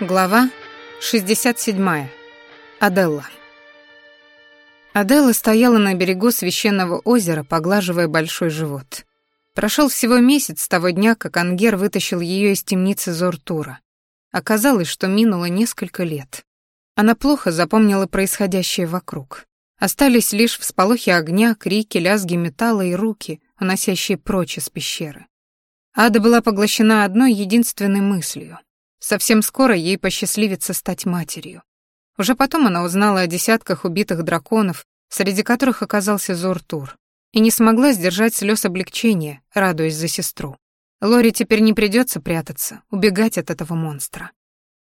Глава 67. Аделла. Аделла стояла на берегу священного озера, поглаживая большой живот. Прошел всего месяц с того дня, как Ангер вытащил ее из темницы Зортура. Оказалось, что минуло несколько лет. Она плохо запомнила происходящее вокруг. Остались лишь всполохи огня, крики, лязги металла и руки, уносящие прочь из пещеры. Ада была поглощена одной единственной мыслью Совсем скоро ей посчастливится стать матерью. Уже потом она узнала о десятках убитых драконов, среди которых оказался Зортур, и не смогла сдержать слез облегчения, радуясь за сестру. Лори теперь не придется прятаться, убегать от этого монстра.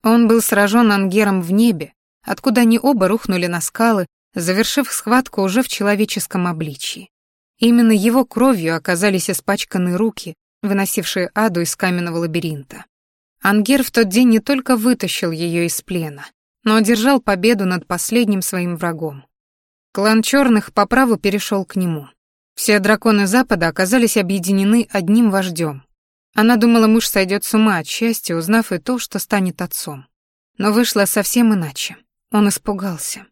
Он был сражен ангером в небе, откуда они оба рухнули на скалы, завершив схватку уже в человеческом обличии. Именно его кровью оказались испачканы руки, выносившие Аду из каменного лабиринта. Ангер в тот день не только вытащил ее из плена, но одержал победу над последним своим врагом. Клан черных по праву перешел к нему. Все драконы Запада оказались объединены одним вождем. Она думала, муж сойдет с ума от счастья, узнав и то, что станет отцом. Но вышло совсем иначе. Он испугался.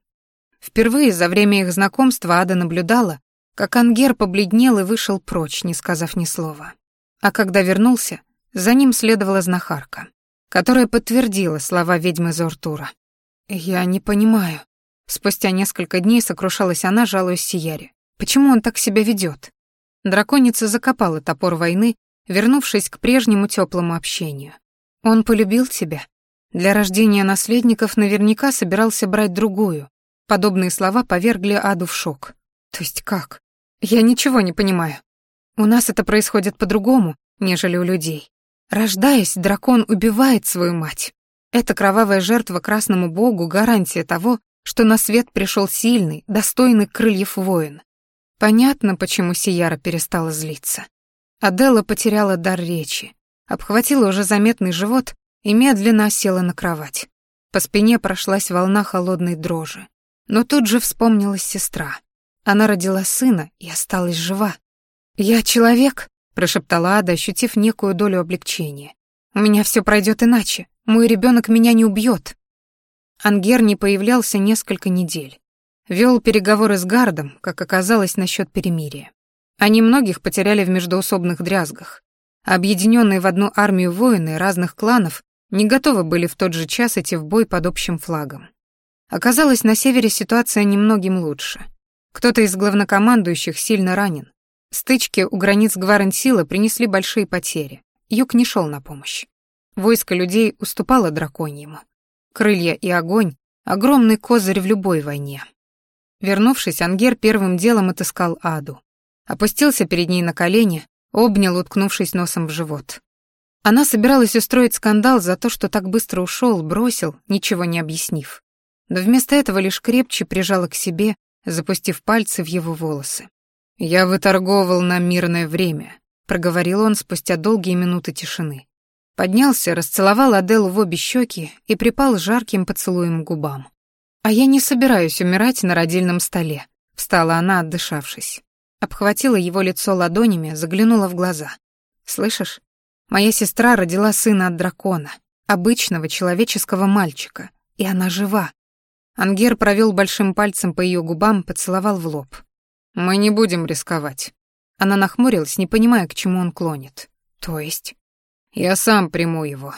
Впервые за время их знакомства Ада наблюдала, как Ангер побледнел и вышел прочь, не сказав ни слова. А когда вернулся, за ним следовала знахарка, которая подтвердила слова ведьмы Зортура. «Я не понимаю». Спустя несколько дней сокрушалась она, жалуясь Сияре. «Почему он так себя ведет? Драконица закопала топор войны, вернувшись к прежнему теплому общению. «Он полюбил тебя. Для рождения наследников наверняка собирался брать другую». Подобные слова повергли Аду в шок. «То есть как? Я ничего не понимаю. У нас это происходит по-другому, нежели у людей. Рождаясь, дракон убивает свою мать. Эта кровавая жертва красному богу — гарантия того, что на свет пришел сильный, достойный крыльев воин. Понятно, почему Сияра перестала злиться. Аделла потеряла дар речи, обхватила уже заметный живот и медленно села на кровать. По спине прошлась волна холодной дрожи. Но тут же вспомнилась сестра. Она родила сына и осталась жива. «Я человек?» Прошептала Ада, ощутив некую долю облегчения. У меня все пройдет иначе. Мой ребенок меня не убьет. Ангер не появлялся несколько недель. Вел переговоры с Гардом, как оказалось, насчет перемирия. Они многих потеряли в междоусобных дрязгах. Объединенные в одну армию воины разных кланов не готовы были в тот же час идти в бой под общим флагом. Оказалось, на севере ситуация немногим лучше. Кто-то из главнокомандующих сильно ранен, Стычки у границ Гваренсила принесли большие потери. Юг не шел на помощь. Войско людей уступало драконьему. Крылья и огонь — огромный козырь в любой войне. Вернувшись, Ангер первым делом отыскал Аду. Опустился перед ней на колени, обнял, уткнувшись носом в живот. Она собиралась устроить скандал за то, что так быстро ушел, бросил, ничего не объяснив. Но вместо этого лишь крепче прижала к себе, запустив пальцы в его волосы. «Я выторговал на мирное время», — проговорил он спустя долгие минуты тишины. Поднялся, расцеловал Аделу в обе щеки и припал жарким поцелуем к губам. «А я не собираюсь умирать на родильном столе», — встала она, отдышавшись. Обхватила его лицо ладонями, заглянула в глаза. «Слышишь? Моя сестра родила сына от дракона, обычного человеческого мальчика, и она жива». Ангер провел большим пальцем по ее губам, поцеловал в лоб. Мы не будем рисковать. Она нахмурилась, не понимая, к чему он клонит. То есть? Я сам приму его.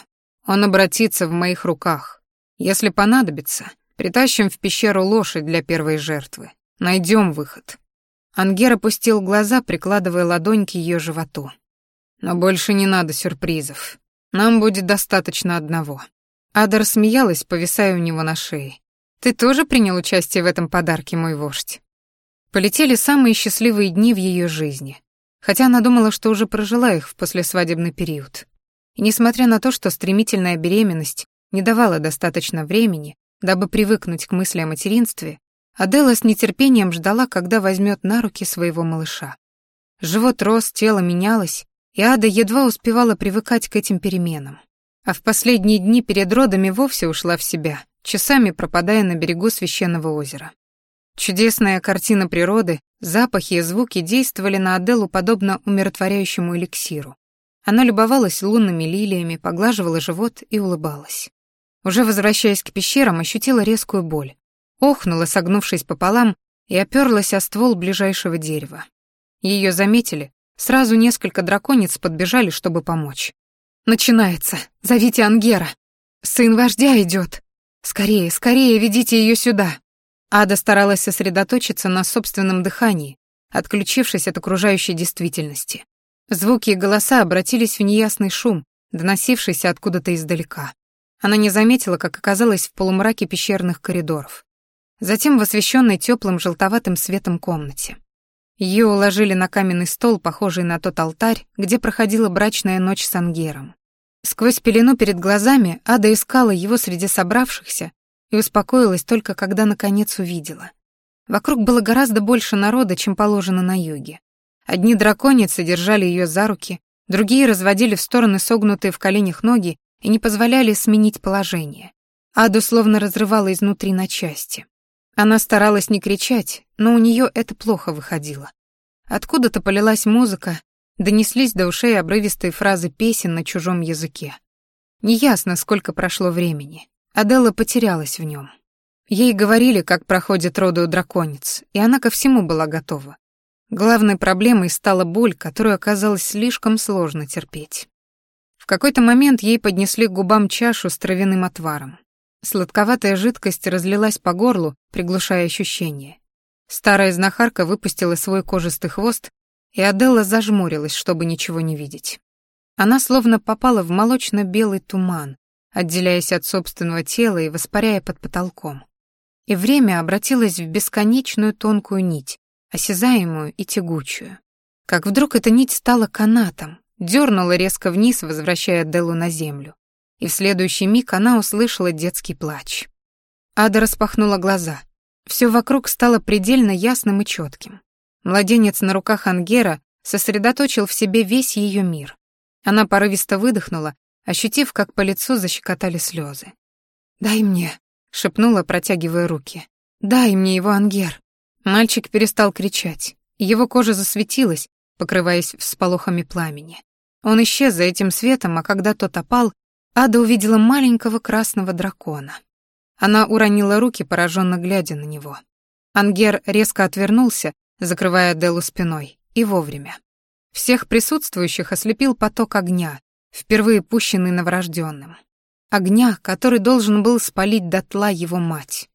Он обратится в моих руках. Если понадобится, притащим в пещеру лошадь для первой жертвы. Найдем выход. Ангер опустил глаза, прикладывая ладонь к ее животу. Но больше не надо сюрпризов. Нам будет достаточно одного. Адар смеялась, повисая у него на шее. Ты тоже принял участие в этом подарке, мой вождь? Полетели самые счастливые дни в ее жизни, хотя она думала, что уже прожила их в послесвадебный период. И несмотря на то, что стремительная беременность не давала достаточно времени, дабы привыкнуть к мысли о материнстве, Адела с нетерпением ждала, когда возьмет на руки своего малыша. Живот рос, тело менялось, и Ада едва успевала привыкать к этим переменам. А в последние дни перед родами вовсе ушла в себя, часами пропадая на берегу священного озера. Чудесная картина природы, запахи и звуки действовали на Аделу подобно умиротворяющему эликсиру. Она любовалась лунными лилиями, поглаживала живот и улыбалась. Уже возвращаясь к пещерам, ощутила резкую боль. Охнула, согнувшись пополам, и оперлась о ствол ближайшего дерева. Ее заметили, сразу несколько драконец подбежали, чтобы помочь. «Начинается! Зовите Ангера! Сын вождя идет! Скорее, скорее ведите ее сюда!» Ада старалась сосредоточиться на собственном дыхании, отключившись от окружающей действительности. Звуки и голоса обратились в неясный шум, доносившийся откуда-то издалека. Она не заметила, как оказалась в полумраке пещерных коридоров. Затем в освещенной теплым желтоватым светом комнате. Ее уложили на каменный стол, похожий на тот алтарь, где проходила брачная ночь с Ангером. Сквозь пелену перед глазами Ада искала его среди собравшихся и успокоилась только когда наконец увидела. Вокруг было гораздо больше народа, чем положено на юге. Одни драконицы держали ее за руки, другие разводили в стороны согнутые в коленях ноги и не позволяли сменить положение. Аду словно разрывала изнутри на части. Она старалась не кричать, но у нее это плохо выходило. Откуда-то полилась музыка, донеслись до ушей обрывистые фразы песен на чужом языке. Неясно, сколько прошло времени. Аделла потерялась в нем. Ей говорили, как проходит у драконец, и она ко всему была готова. Главной проблемой стала боль, которую оказалось слишком сложно терпеть. В какой-то момент ей поднесли к губам чашу с травяным отваром. Сладковатая жидкость разлилась по горлу, приглушая ощущение. Старая знахарка выпустила свой кожистый хвост, и Аделла зажмурилась, чтобы ничего не видеть. Она словно попала в молочно-белый туман, отделяясь от собственного тела и воспаряя под потолком. И время обратилось в бесконечную тонкую нить, осязаемую и тягучую. Как вдруг эта нить стала канатом, дернула резко вниз, возвращая Делу на землю и в следующий миг она услышала детский плач. Ада распахнула глаза. Все вокруг стало предельно ясным и четким. Младенец на руках Ангера сосредоточил в себе весь ее мир. Она порывисто выдохнула, ощутив, как по лицу защекотали слезы. «Дай мне», — шепнула, протягивая руки. «Дай мне его, Ангер». Мальчик перестал кричать. Его кожа засветилась, покрываясь всполохами пламени. Он исчез за этим светом, а когда тот опал, Ада увидела маленького красного дракона. Она уронила руки, пораженно глядя на него. Ангер резко отвернулся, закрывая Делу спиной, и вовремя. Всех присутствующих ослепил поток огня, впервые пущенный новорожденным. Огня, который должен был спалить дотла его мать.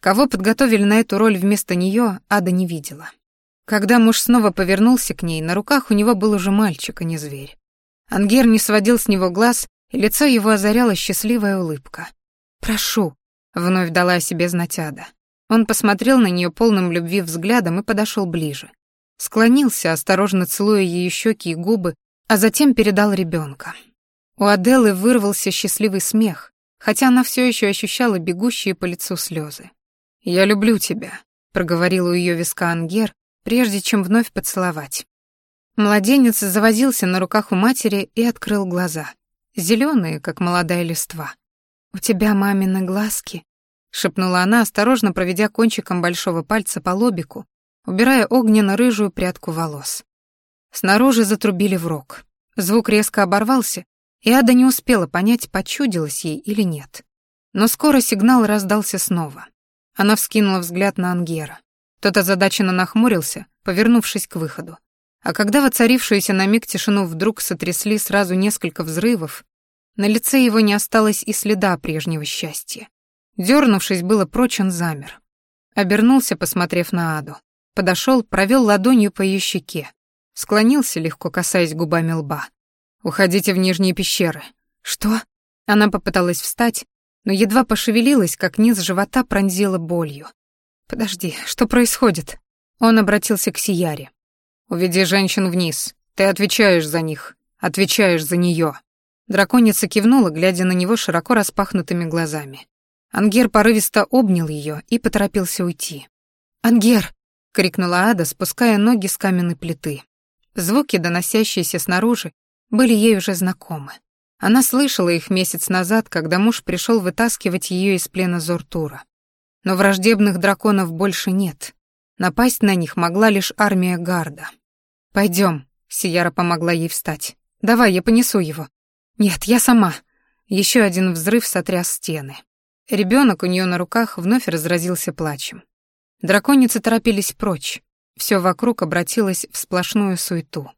Кого подготовили на эту роль вместо нее, Ада не видела. Когда муж снова повернулся к ней, на руках у него был уже мальчик, а не зверь. Ангер не сводил с него глаз и лицо его озаряла счастливая улыбка. «Прошу», — вновь дала о себе знать Ада. Он посмотрел на нее полным любви взглядом и подошел ближе. Склонился, осторожно целуя ее щеки и губы, а затем передал ребенка. У Аделы вырвался счастливый смех, хотя она все еще ощущала бегущие по лицу слезы. «Я люблю тебя», — проговорил у ее виска Ангер, прежде чем вновь поцеловать. Младенец завозился на руках у матери и открыл глаза зеленые, как молодая листва. «У тебя мамины глазки», — шепнула она, осторожно проведя кончиком большого пальца по лобику, убирая огненно-рыжую прядку волос. Снаружи затрубили в рог. Звук резко оборвался, и Ада не успела понять, почудилось ей или нет. Но скоро сигнал раздался снова. Она вскинула взгляд на Ангера. Тот озадаченно нахмурился, повернувшись к выходу. А когда воцарившуюся на миг тишину вдруг сотрясли сразу несколько взрывов, на лице его не осталось и следа прежнего счастья. Дернувшись было прочь, он замер. Обернулся, посмотрев на Аду. Подошел, провел ладонью по ее щеке. Склонился, легко касаясь губами лба. «Уходите в нижние пещеры». «Что?» Она попыталась встать, но едва пошевелилась, как низ живота пронзила болью. «Подожди, что происходит?» Он обратился к Сияре. «Уведи женщин вниз. Ты отвечаешь за них. Отвечаешь за нее». Драконица кивнула, глядя на него широко распахнутыми глазами. Ангер порывисто обнял ее и поторопился уйти. «Ангер!» — крикнула Ада, спуская ноги с каменной плиты. Звуки, доносящиеся снаружи, были ей уже знакомы. Она слышала их месяц назад, когда муж пришел вытаскивать ее из плена Зортура. Но враждебных драконов больше нет. Напасть на них могла лишь армия Гарда. Пойдем, Сияра помогла ей встать. «Давай, я понесу его». «Нет, я сама». Еще один взрыв сотряс стены. Ребенок у нее на руках вновь разразился плачем. Драконицы торопились прочь. Все вокруг обратилось в сплошную суету.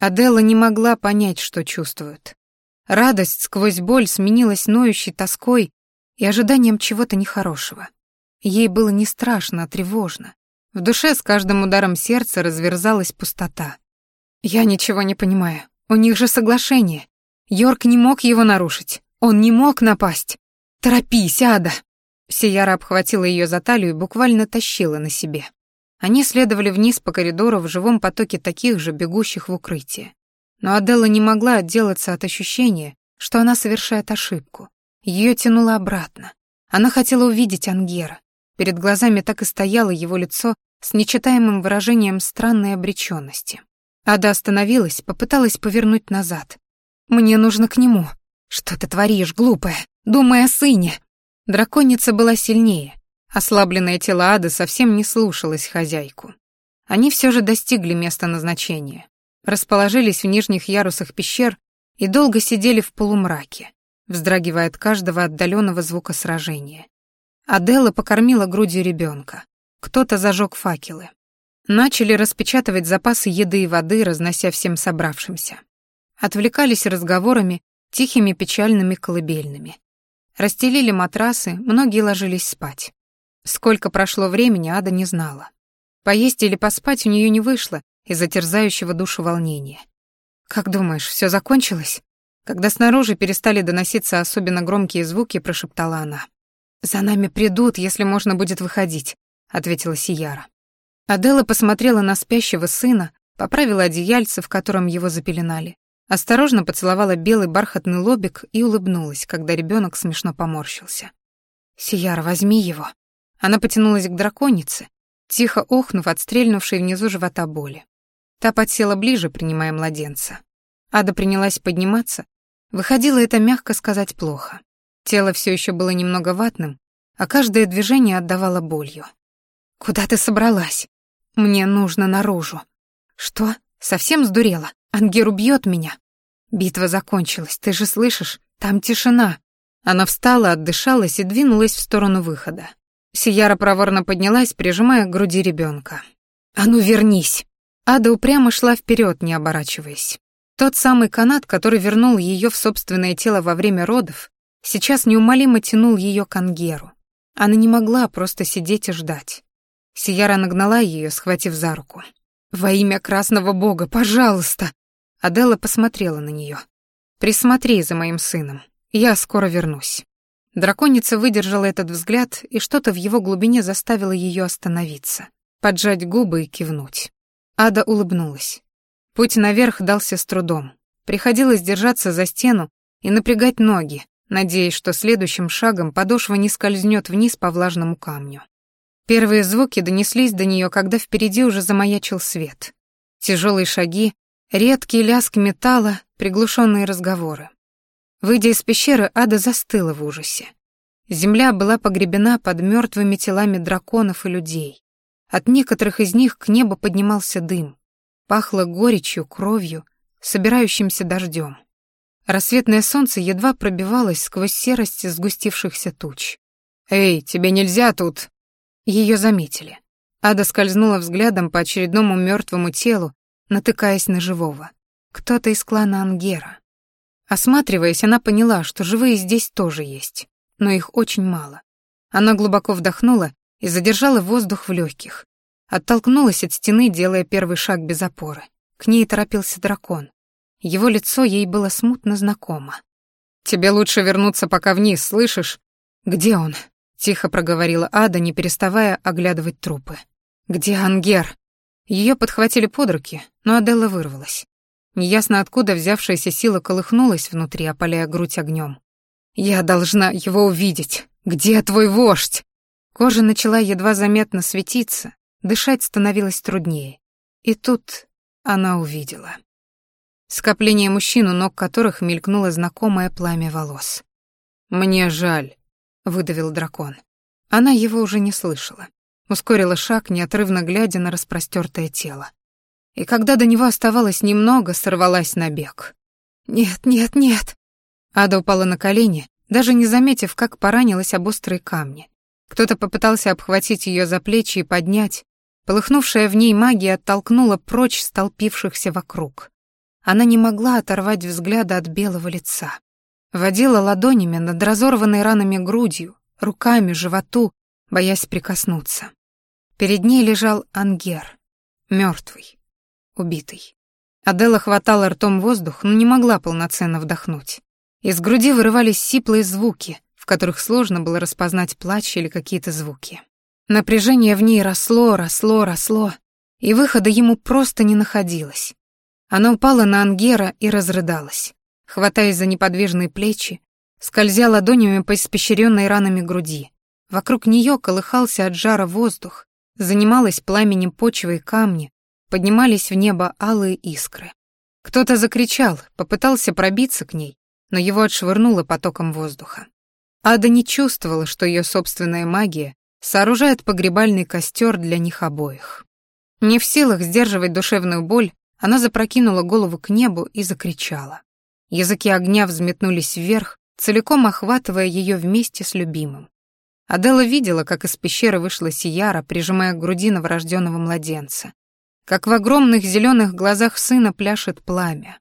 Аделла не могла понять, что чувствует. Радость сквозь боль сменилась ноющей тоской и ожиданием чего-то нехорошего. Ей было не страшно, а тревожно. В душе с каждым ударом сердца разверзалась пустота. «Я ничего не понимаю. У них же соглашение. Йорк не мог его нарушить. Он не мог напасть. Торопись, Ада!» Сияра обхватила ее за талию и буквально тащила на себе. Они следовали вниз по коридору в живом потоке таких же, бегущих в укрытие. Но Аделла не могла отделаться от ощущения, что она совершает ошибку. Ее тянуло обратно. Она хотела увидеть Ангера. Перед глазами так и стояло его лицо с нечитаемым выражением странной обреченности. Ада остановилась, попыталась повернуть назад. «Мне нужно к нему. Что ты творишь, глупая? Думай о сыне!» Драконица была сильнее, Ослабленное тело Ады совсем не слушалось хозяйку. Они все же достигли места назначения, расположились в нижних ярусах пещер и долго сидели в полумраке, вздрагивая от каждого отдаленного звука сражения. Аделла покормила грудью ребенка. Кто-то зажег факелы. Начали распечатывать запасы еды и воды, разнося всем собравшимся. Отвлекались разговорами, тихими печальными колыбельными. Расстелили матрасы, многие ложились спать. Сколько прошло времени, Ада не знала. Поесть или поспать у нее не вышло из-за терзающего душу волнения. «Как думаешь, все закончилось?» Когда снаружи перестали доноситься особенно громкие звуки, прошептала она. «За нами придут, если можно будет выходить», — ответила Сияра. Адела посмотрела на спящего сына, поправила одеяльце, в котором его запеленали, осторожно поцеловала белый бархатный лобик и улыбнулась, когда ребенок смешно поморщился. «Сияра, возьми его», она потянулась к драконице, тихо охнув от стрельнувшей внизу живота боли. Та подсела ближе, принимая младенца. Ада принялась подниматься. Выходило это, мягко сказать, плохо. Тело все еще было немного ватным, а каждое движение отдавало болью. «Куда ты собралась? Мне нужно наружу». «Что? Совсем сдурела? Ангер убьет меня». «Битва закончилась, ты же слышишь? Там тишина». Она встала, отдышалась и двинулась в сторону выхода. Сияра проворно поднялась, прижимая к груди ребенка. «А ну вернись!» Ада упрямо шла вперед, не оборачиваясь. Тот самый канат, который вернул ее в собственное тело во время родов, сейчас неумолимо тянул ее к Ангеру. Она не могла просто сидеть и ждать. Сияра нагнала ее, схватив за руку. «Во имя Красного Бога, пожалуйста!» Адела посмотрела на нее. «Присмотри за моим сыном. Я скоро вернусь». Драконица выдержала этот взгляд, и что-то в его глубине заставило ее остановиться, поджать губы и кивнуть. Ада улыбнулась. Путь наверх дался с трудом. Приходилось держаться за стену и напрягать ноги, надеясь, что следующим шагом подошва не скользнет вниз по влажному камню. Первые звуки донеслись до нее, когда впереди уже замаячил свет. Тяжелые шаги, редкий лязг металла, приглушенные разговоры. Выйдя из пещеры, Ада застыла в ужасе. Земля была погребена под мертвыми телами драконов и людей. От некоторых из них к небу поднимался дым. Пахло горечью, кровью, собирающимся дождем. Рассветное солнце едва пробивалось сквозь серость сгустившихся туч. «Эй, тебе нельзя тут!» Ее заметили. Ада скользнула взглядом по очередному мертвому телу, натыкаясь на живого. Кто-то из клана Ангера. Осматриваясь, она поняла, что живые здесь тоже есть, но их очень мало. Она глубоко вдохнула и задержала воздух в легких. Оттолкнулась от стены, делая первый шаг без опоры. К ней торопился дракон. Его лицо ей было смутно знакомо. «Тебе лучше вернуться пока вниз, слышишь?» «Где он?» — тихо проговорила Ада, не переставая оглядывать трупы. «Где Ангер?» Ее подхватили под руки, но Аделла вырвалась. Неясно откуда взявшаяся сила колыхнулась внутри, опаляя грудь огнем. «Я должна его увидеть! Где твой вождь?» Кожа начала едва заметно светиться, дышать становилось труднее. И тут она увидела. Скопление мужчин, у ног которых мелькнуло знакомое пламя волос. «Мне жаль», — выдавил дракон. Она его уже не слышала. Ускорила шаг, неотрывно глядя на распростертое тело и когда до него оставалось немного, сорвалась на бег. «Нет, нет, нет!» Ада упала на колени, даже не заметив, как поранилась об острые камни. Кто-то попытался обхватить ее за плечи и поднять. Полыхнувшая в ней магия оттолкнула прочь столпившихся вокруг. Она не могла оторвать взгляда от белого лица. Водила ладонями над разорванной ранами грудью, руками, животу, боясь прикоснуться. Перед ней лежал Ангер, мертвый, убитый. Адела хватала ртом воздух, но не могла полноценно вдохнуть. Из груди вырывались сиплые звуки, в которых сложно было распознать плач или какие-то звуки. Напряжение в ней росло, росло, росло, и выхода ему просто не находилось. Она упала на Ангера и разрыдалась, хватаясь за неподвижные плечи, скользя ладонями по испещренной ранами груди. Вокруг нее колыхался от жара воздух, занималась пламенем почвы и камни, поднимались в небо алые искры. Кто-то закричал, попытался пробиться к ней, но его отшвырнуло потоком воздуха. Ада не чувствовала, что ее собственная магия сооружает погребальный костер для них обоих. Не в силах сдерживать душевную боль, она запрокинула голову к небу и закричала. Языки огня взметнулись вверх, целиком охватывая ее вместе с любимым. Адела видела, как из пещеры вышла Сияра, прижимая к груди новорожденного младенца как в огромных зеленых глазах сына пляшет пламя.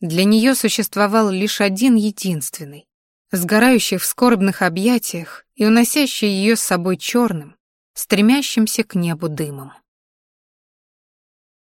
Для нее существовал лишь один единственный, сгорающий в скорбных объятиях и уносящий ее с собой черным, стремящимся к небу дымом.